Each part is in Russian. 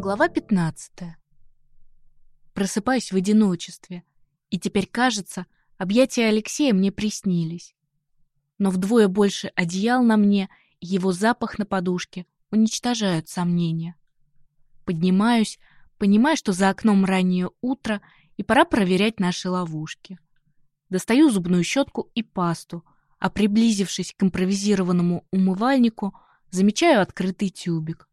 Глава 15. Просыпаюсь в одиночестве, и теперь, кажется, объятия Алексея мне приснились. Но вдвое больше одеял на мне и его запах на подушке уничтожают сомнения. Поднимаюсь, понимая, что за окном раннее утро, и пора проверять наши ловушки. Достаю зубную щетку и пасту, а приблизившись к импровизированному умывальнику, замечаю открытый тюбик.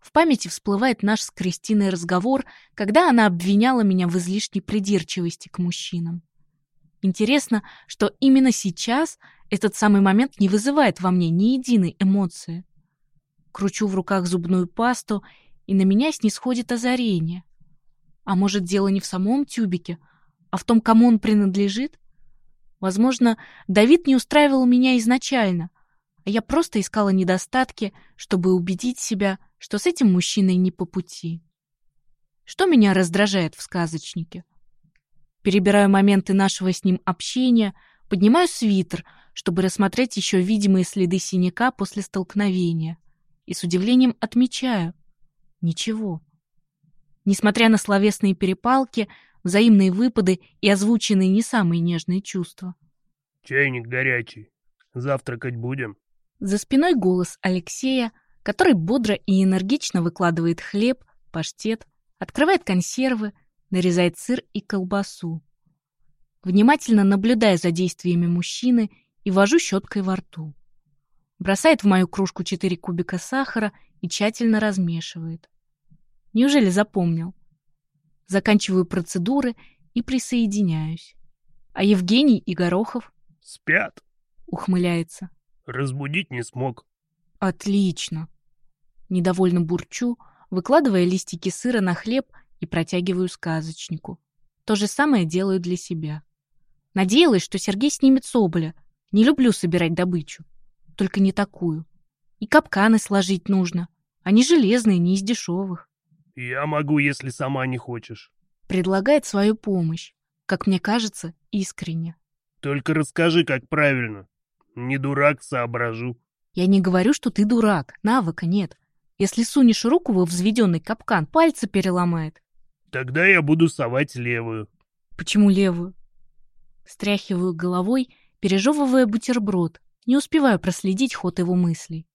В памяти всплывает наш с Кристиной разговор, когда она обвиняла меня в излишней придирчивости к мужчинам. Интересно, что именно сейчас этот самый момент не вызывает во мне ни единой эмоции. Кручу в руках зубную пасту, и на меня снисходит озарение. А может, дело не в самом тюбике, а в том, кому он принадлежит? Возможно, Давид не устраивал меня изначально, а я просто искала недостатки, чтобы убедить себя, что с этим мужчиной не по пути. Что меня раздражает в сказочнике? Перебираю моменты нашего с ним общения, поднимаю свитер, чтобы рассмотреть еще видимые следы синяка после столкновения. И с удивлением отмечаю — ничего. Несмотря на словесные перепалки, взаимные выпады и озвученные не самые нежные чувства. «Чайник горячий. Завтракать будем?» За спиной голос Алексея, который бодро и энергично выкладывает хлеб, паштет, открывает консервы, нарезает сыр и колбасу. Внимательно наблюдая за действиями мужчины и вожу щеткой во рту. Бросает в мою кружку четыре кубика сахара и тщательно размешивает. Неужели запомнил? Заканчиваю процедуры и присоединяюсь. А Евгений и Горохов? Спят. Ухмыляется. Разбудить не смог. Отлично. Недовольно бурчу, выкладывая листики сыра на хлеб и протягиваю сказочнику. То же самое делаю для себя. Надеялась, что Сергей снимет соболя. Не люблю собирать добычу. Только не такую. И капканы сложить нужно. Они железные, не из дешевых. Я могу, если сама не хочешь. Предлагает свою помощь, как мне кажется, искренне. Только расскажи, как правильно. Не дурак, соображу. Я не говорю, что ты дурак, навыка нет. Если сунешь руку во взведенный капкан, пальцы переломает. Тогда я буду совать левую. Почему левую? Стряхиваю головой, пережевывая бутерброд. Не успеваю проследить ход его мыслей.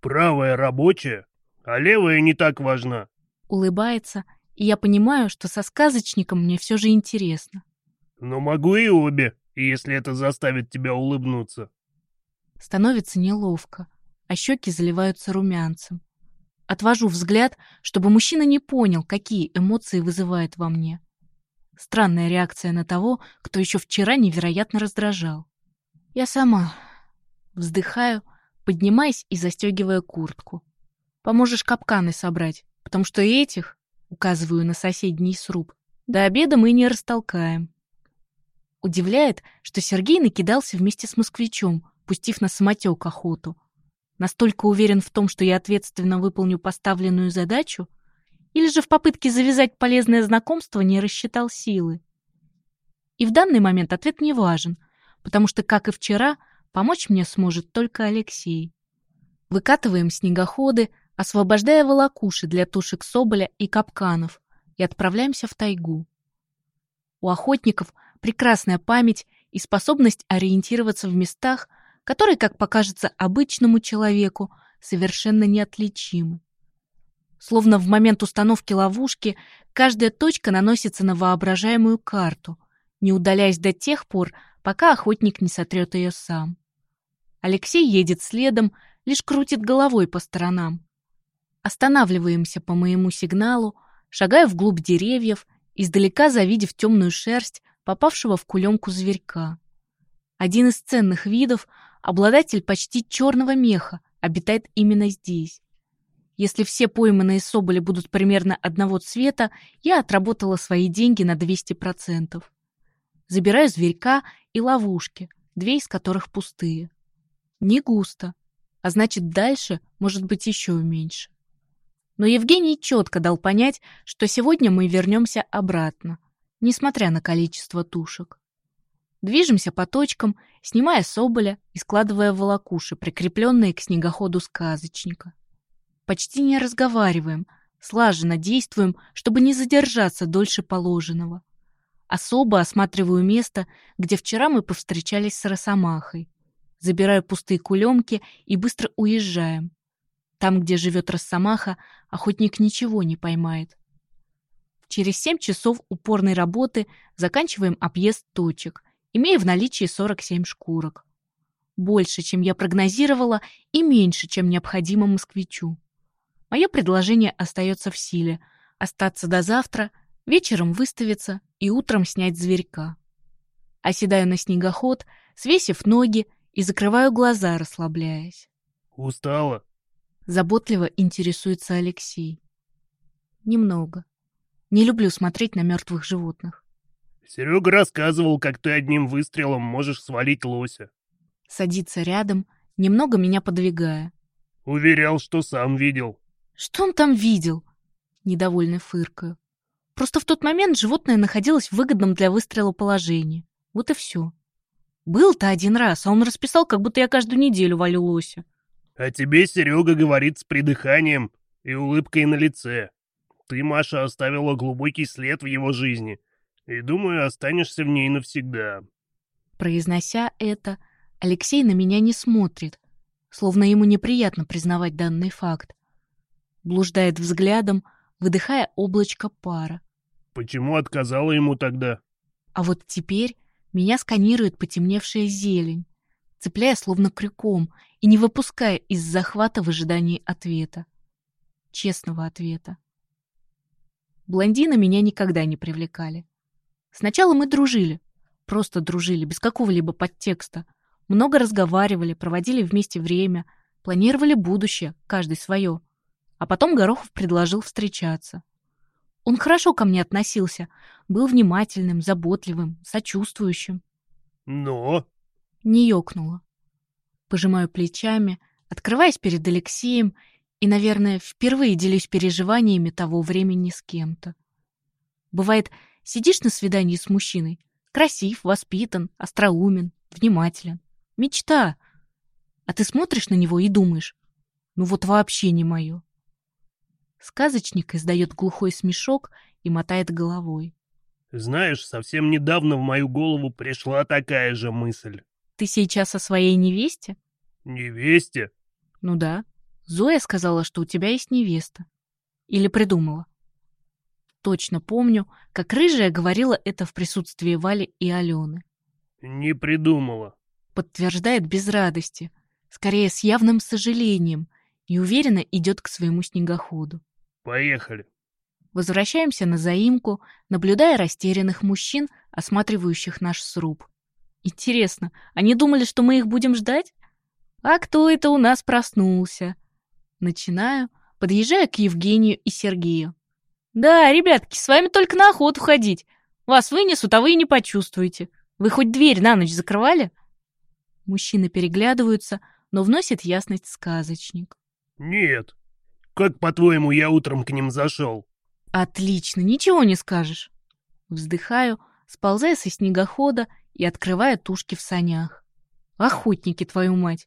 Правая рабочая, а левая не так важна. Улыбается, и я понимаю, что со сказочником мне все же интересно. Но могу и обе, если это заставит тебя улыбнуться. Становится неловко, а щеки заливаются румянцем. Отвожу взгляд, чтобы мужчина не понял, какие эмоции вызывает во мне. Странная реакция на того, кто еще вчера невероятно раздражал. Я сама. Вздыхаю, поднимаясь и застегивая куртку. Поможешь капканы собрать, потому что этих, указываю на соседний сруб, до обеда мы не растолкаем. Удивляет, что Сергей накидался вместе с москвичом, пустив на самотек охоту. Настолько уверен в том, что я ответственно выполню поставленную задачу, или же в попытке завязать полезное знакомство не рассчитал силы. И в данный момент ответ не важен, потому что, как и вчера, помочь мне сможет только Алексей. Выкатываем снегоходы, освобождая волокуши для тушек соболя и капканов, и отправляемся в тайгу. У охотников прекрасная память и способность ориентироваться в местах, которые, как покажется обычному человеку, совершенно неотличимы. Словно в момент установки ловушки каждая точка наносится на воображаемую карту, не удаляясь до тех пор, пока охотник не сотрет ее сам. Алексей едет следом, лишь крутит головой по сторонам. Останавливаемся по моему сигналу, шагая вглубь деревьев, издалека завидев темную шерсть попавшего в кулемку зверька. Один из ценных видов, обладатель почти черного меха, обитает именно здесь. Если все пойманные соболи будут примерно одного цвета, я отработала свои деньги на 200%. Забираю зверька и ловушки, две из которых пустые. Не густо, а значит дальше может быть еще меньше. Но Евгений четко дал понять, что сегодня мы вернемся обратно, несмотря на количество тушек. Движемся по точкам, снимая соболя и складывая волокуши, прикрепленные к снегоходу сказочника. Почти не разговариваем, слаженно действуем, чтобы не задержаться дольше положенного. Особо осматриваю место, где вчера мы повстречались с Росомахой. Забираю пустые кулемки и быстро уезжаем. Там, где живет Росомаха, охотник ничего не поймает. Через семь часов упорной работы заканчиваем объезд точек, имея в наличии 47 шкурок. Больше, чем я прогнозировала, и меньше, чем необходимо москвичу. Мое предложение остается в силе – остаться до завтра, вечером выставиться и утром снять зверька. Оседаю на снегоход, свесив ноги и закрываю глаза, расслабляясь. «Устала?» Заботливо интересуется Алексей. Немного. Не люблю смотреть на мертвых животных. Серега рассказывал, как ты одним выстрелом можешь свалить лося. Садится рядом, немного меня подвигая. Уверял, что сам видел. Что он там видел? Недовольно фыркаю. Просто в тот момент животное находилось в выгодном для выстрела положении. Вот и все. Был-то один раз, а он расписал, как будто я каждую неделю валю лося. А тебе Серега говорит с придыханием и улыбкой на лице. Ты, Маша, оставила глубокий след в его жизни, и, думаю, останешься в ней навсегда. Произнося это, Алексей на меня не смотрит, словно ему неприятно признавать данный факт. Блуждает взглядом, выдыхая облачко пара. Почему отказала ему тогда? А вот теперь меня сканирует потемневшая зелень, цепляя словно крюком и не выпуская из захвата в ожидании ответа. Честного ответа. Блондины меня никогда не привлекали. Сначала мы дружили, просто дружили, без какого-либо подтекста. Много разговаривали, проводили вместе время, планировали будущее, каждый свое. А потом Горохов предложил встречаться. Он хорошо ко мне относился, был внимательным, заботливым, сочувствующим. Но? Не ёкнуло. Пожимаю плечами, открываясь перед Алексеем и, наверное, впервые делюсь переживаниями того времени с кем-то. Бывает, сидишь на свидании с мужчиной, красив, воспитан, остроумен, внимателен. Мечта. А ты смотришь на него и думаешь, ну вот вообще не мое. Сказочник издает глухой смешок и мотает головой. Знаешь, совсем недавно в мою голову пришла такая же мысль. Ты сейчас о своей невесте? Невесте? Ну да. Зоя сказала, что у тебя есть невеста. Или придумала. Точно помню, как рыжая говорила это в присутствии Вали и Алены. Не придумала. Подтверждает без радости, скорее с явным сожалением, и уверенно идет к своему снегоходу. Поехали. Возвращаемся на заимку, наблюдая растерянных мужчин, осматривающих наш сруб. Интересно, они думали, что мы их будем ждать? А кто это у нас проснулся? Начинаю, подъезжая к Евгению и Сергею. «Да, ребятки, с вами только на охоту ходить. Вас вынесут, а вы и не почувствуете. Вы хоть дверь на ночь закрывали?» Мужчины переглядываются, но вносит ясность сказочник. «Нет. Как, по-твоему, я утром к ним зашел?» «Отлично, ничего не скажешь». Вздыхаю, сползая со снегохода и открывая тушки в санях. «Охотники, твою мать!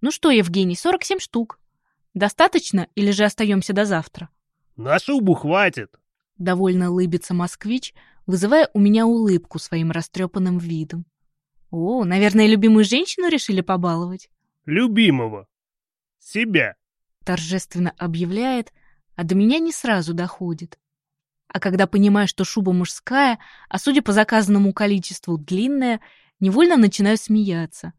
Ну что, Евгений, 47 штук. Достаточно или же остаемся до завтра? На шубу хватит. Довольно улыбится москвич, вызывая у меня улыбку своим растрепанным видом. О, наверное, любимую женщину решили побаловать. Любимого. Себя. Торжественно объявляет, а до меня не сразу доходит. А когда понимаю, что шуба мужская, а судя по заказанному количеству длинная, невольно начинаю смеяться.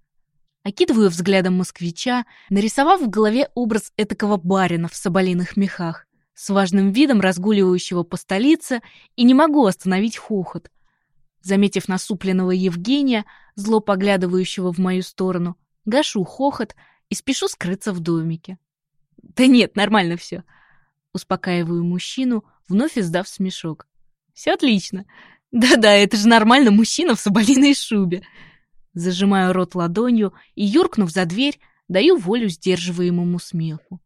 Окидываю взглядом москвича, нарисовав в голове образ этакого барина в соболиных мехах, с важным видом разгуливающего по столице, и не могу остановить хохот. Заметив насупленного Евгения, зло поглядывающего в мою сторону, гашу хохот и спешу скрыться в домике. «Да нет, нормально все», — успокаиваю мужчину, вновь издав смешок. «Все отлично. Да-да, это же нормально мужчина в соболиной шубе. Зажимаю рот ладонью и, юркнув за дверь, даю волю сдерживаемому смеху.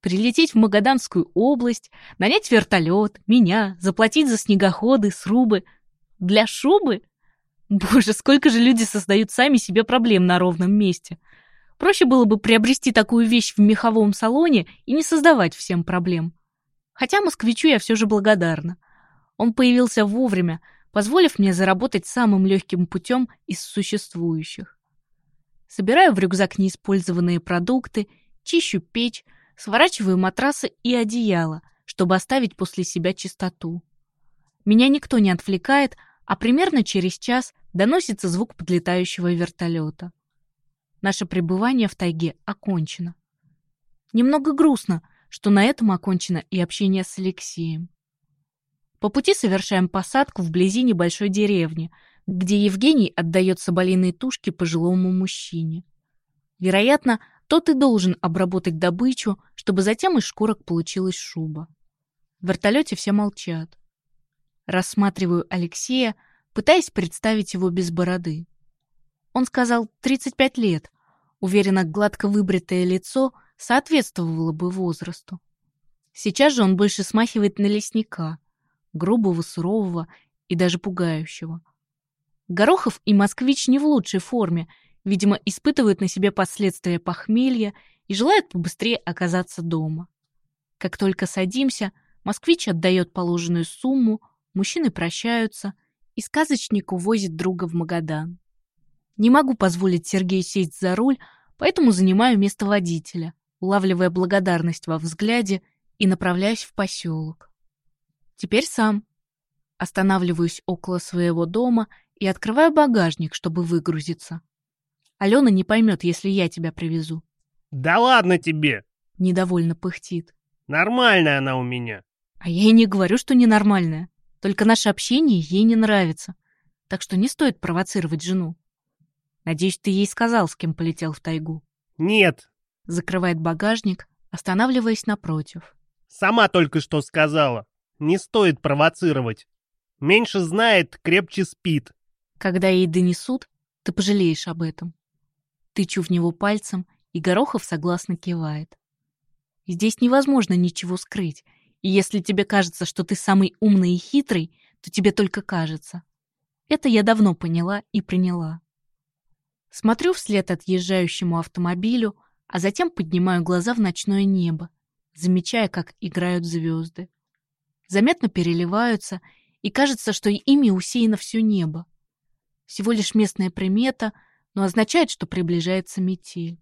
Прилететь в Магаданскую область, нанять вертолет, меня, заплатить за снегоходы, срубы. Для шубы? Боже, сколько же люди создают сами себе проблем на ровном месте. Проще было бы приобрести такую вещь в меховом салоне и не создавать всем проблем. Хотя москвичу я все же благодарна. Он появился вовремя, позволив мне заработать самым легким путем из существующих. Собираю в рюкзак неиспользованные продукты, чищу печь, сворачиваю матрасы и одеяло, чтобы оставить после себя чистоту. Меня никто не отвлекает, а примерно через час доносится звук подлетающего вертолета. Наше пребывание в тайге окончено. Немного грустно, что на этом окончено и общение с Алексеем. По пути совершаем посадку вблизи небольшой деревни, где Евгений отдает соболиные тушки пожилому мужчине. Вероятно, тот и должен обработать добычу, чтобы затем из шкурок получилась шуба. В вертолете все молчат. Рассматриваю Алексея, пытаясь представить его без бороды. Он сказал 35 лет. Уверенно, гладко выбритое лицо соответствовало бы возрасту. Сейчас же он больше смахивает на лесника, грубого, сурового и даже пугающего. Горохов и Москвич не в лучшей форме, видимо, испытывают на себе последствия похмелья и желают побыстрее оказаться дома. Как только садимся, Москвич отдает положенную сумму, мужчины прощаются, и сказочник увозит друга в Магадан. Не могу позволить Сергею сесть за руль, поэтому занимаю место водителя, улавливая благодарность во взгляде и направляюсь в поселок. Теперь сам. Останавливаюсь около своего дома и открываю багажник, чтобы выгрузиться. Алена не поймет, если я тебя привезу. «Да ладно тебе!» — недовольно пыхтит. «Нормальная она у меня». А я и не говорю, что ненормальная. Только наше общение ей не нравится. Так что не стоит провоцировать жену. Надеюсь, ты ей сказал, с кем полетел в тайгу. «Нет». Закрывает багажник, останавливаясь напротив. «Сама только что сказала. Не стоит провоцировать. Меньше знает, крепче спит». Когда ей донесут, ты пожалеешь об этом. Тычу в него пальцем, и Горохов согласно кивает. Здесь невозможно ничего скрыть, и если тебе кажется, что ты самый умный и хитрый, то тебе только кажется. Это я давно поняла и приняла. Смотрю вслед отъезжающему автомобилю, а затем поднимаю глаза в ночное небо, замечая, как играют звезды. Заметно переливаются, и кажется, что ими усеяно все небо. Всего лишь местная примета — но означает, что приближается метель.